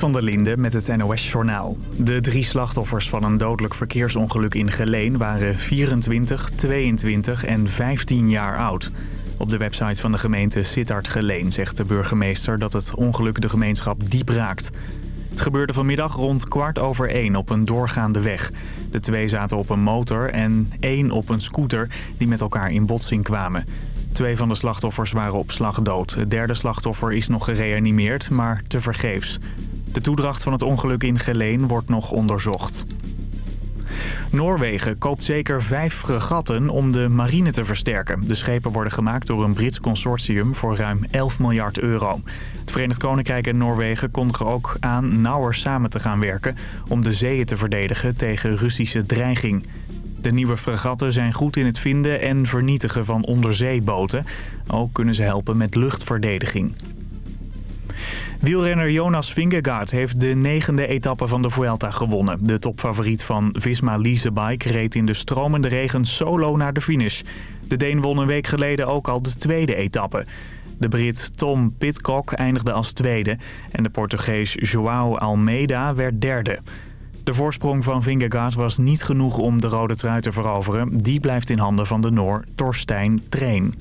van der Linde met het NOS-journaal. De drie slachtoffers van een dodelijk verkeersongeluk in Geleen waren 24, 22 en 15 jaar oud. Op de website van de gemeente Sittard Geleen zegt de burgemeester dat het ongeluk de gemeenschap diep raakt. Het gebeurde vanmiddag rond kwart over één op een doorgaande weg. De twee zaten op een motor en één op een scooter die met elkaar in botsing kwamen. Twee van de slachtoffers waren op slag dood. Het derde slachtoffer is nog gereanimeerd, maar tevergeefs. De toedracht van het ongeluk in Geleen wordt nog onderzocht. Noorwegen koopt zeker vijf fregatten om de marine te versterken. De schepen worden gemaakt door een Brits consortium voor ruim 11 miljard euro. Het Verenigd Koninkrijk en Noorwegen kondigen ook aan nauwer samen te gaan werken... om de zeeën te verdedigen tegen Russische dreiging. De nieuwe fregatten zijn goed in het vinden en vernietigen van onderzeeboten. Ook kunnen ze helpen met luchtverdediging. Wielrenner Jonas Vingegaard heeft de negende etappe van de Vuelta gewonnen. De topfavoriet van Visma Leasebike reed in de stromende regen solo naar de finish. De Deen won een week geleden ook al de tweede etappe. De Brit Tom Pitcock eindigde als tweede en de Portugees João Almeida werd derde. De voorsprong van Vingegaard was niet genoeg om de rode trui te veroveren. Die blijft in handen van de Noor Torstein Train.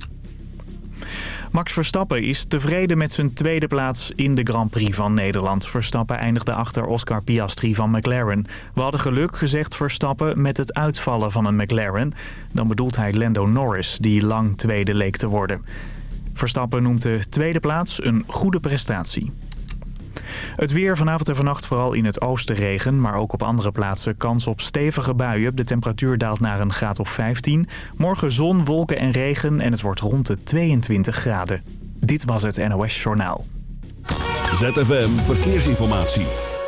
Max Verstappen is tevreden met zijn tweede plaats in de Grand Prix van Nederland. Verstappen eindigde achter Oscar Piastri van McLaren. We hadden geluk, gezegd Verstappen, met het uitvallen van een McLaren. Dan bedoelt hij Lando Norris, die lang tweede leek te worden. Verstappen noemt de tweede plaats een goede prestatie. Het weer vanavond en vannacht vooral in het oosten regen, maar ook op andere plaatsen kans op stevige buien. De temperatuur daalt naar een graad of 15. Morgen zon, wolken en regen en het wordt rond de 22 graden. Dit was het NOS Journaal. ZFM Verkeersinformatie.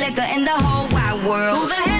Liquor in the whole wide world.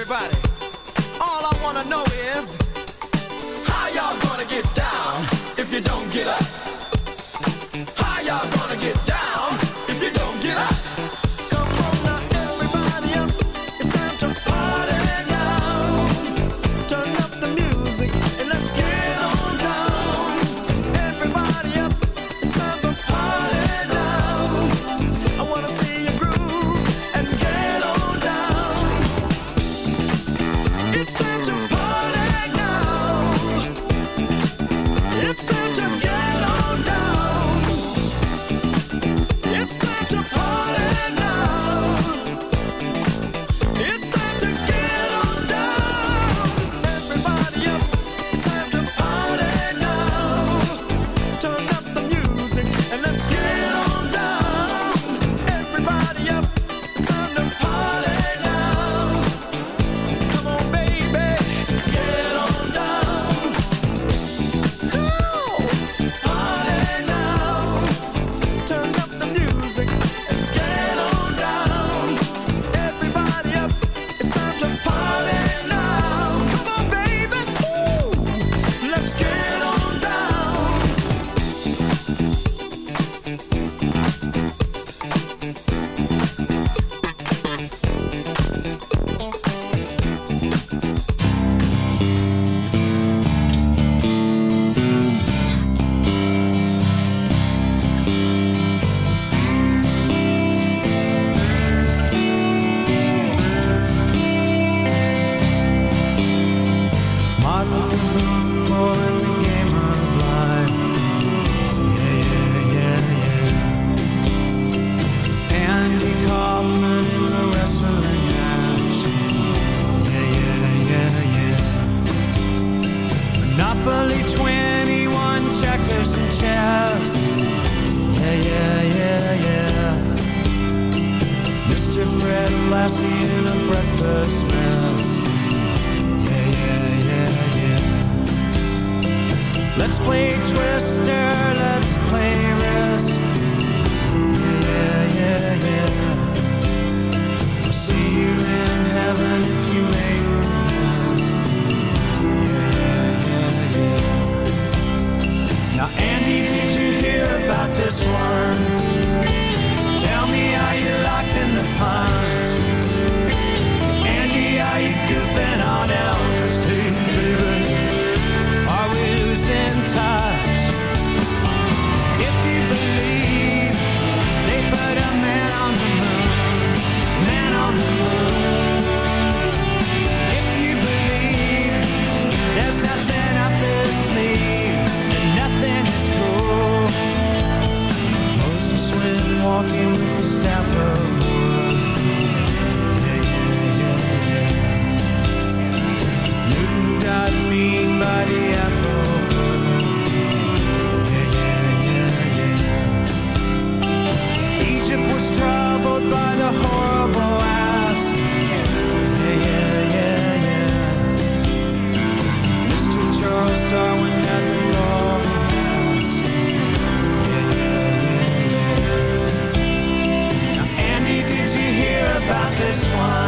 everybody. All I wanna know is how y'all gonna get down if you don't get up. this one.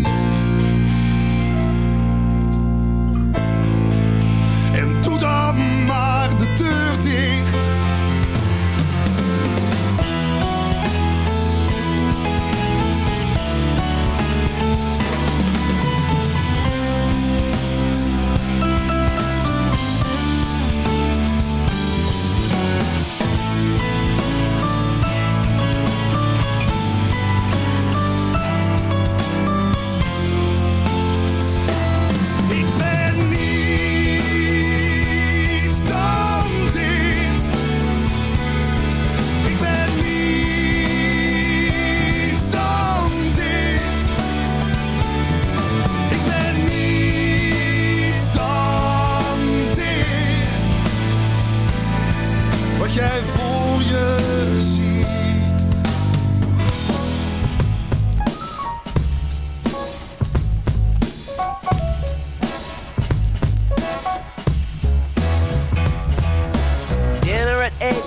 Wat jij voor je ziet. Dinner at eight,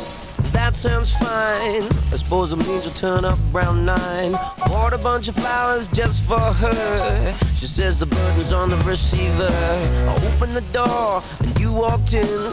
that sounds fine. I suppose it means you'll turn up around nine. Bought a bunch of flowers just for her. She says the burden's on the receiver. I opened the door and you walked in.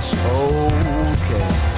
that's okay.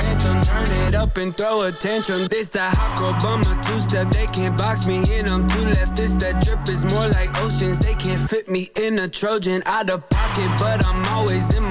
anthem. Turn it up and throw attention. This that hot girl bummer two step. They can't box me in. I'm two left. This that drip is more like oceans. They can't fit me in a Trojan. Out of pocket, but I'm always in my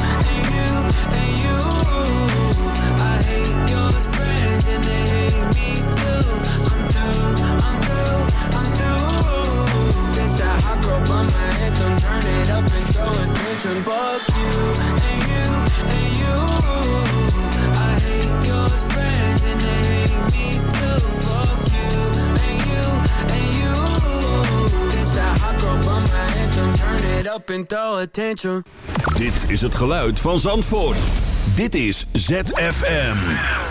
attention. Fuck you, and you, and you. I hate your friends and they hate me too. Fuck you, and you, and you. This that hot girl my anthem. Turn it up and throw attention. Dit is het geluid van Zandvoort. Dit is ZFM.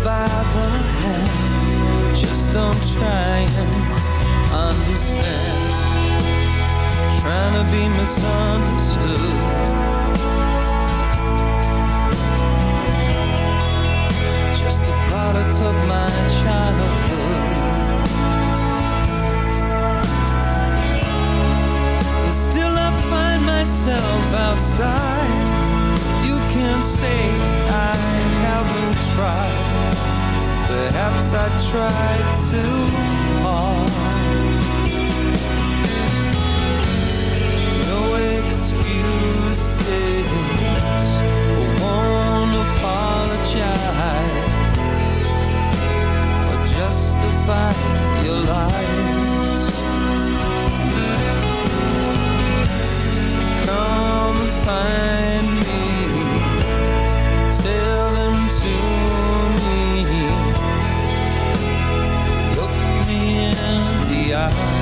By the hand, just don't try and understand. Trying to be misunderstood. Just a product of my childhood. And still I find myself outside. You can't say I haven't tried. Perhaps I tried too hard. No excuses. I won't apologize or justify your lies. Come find the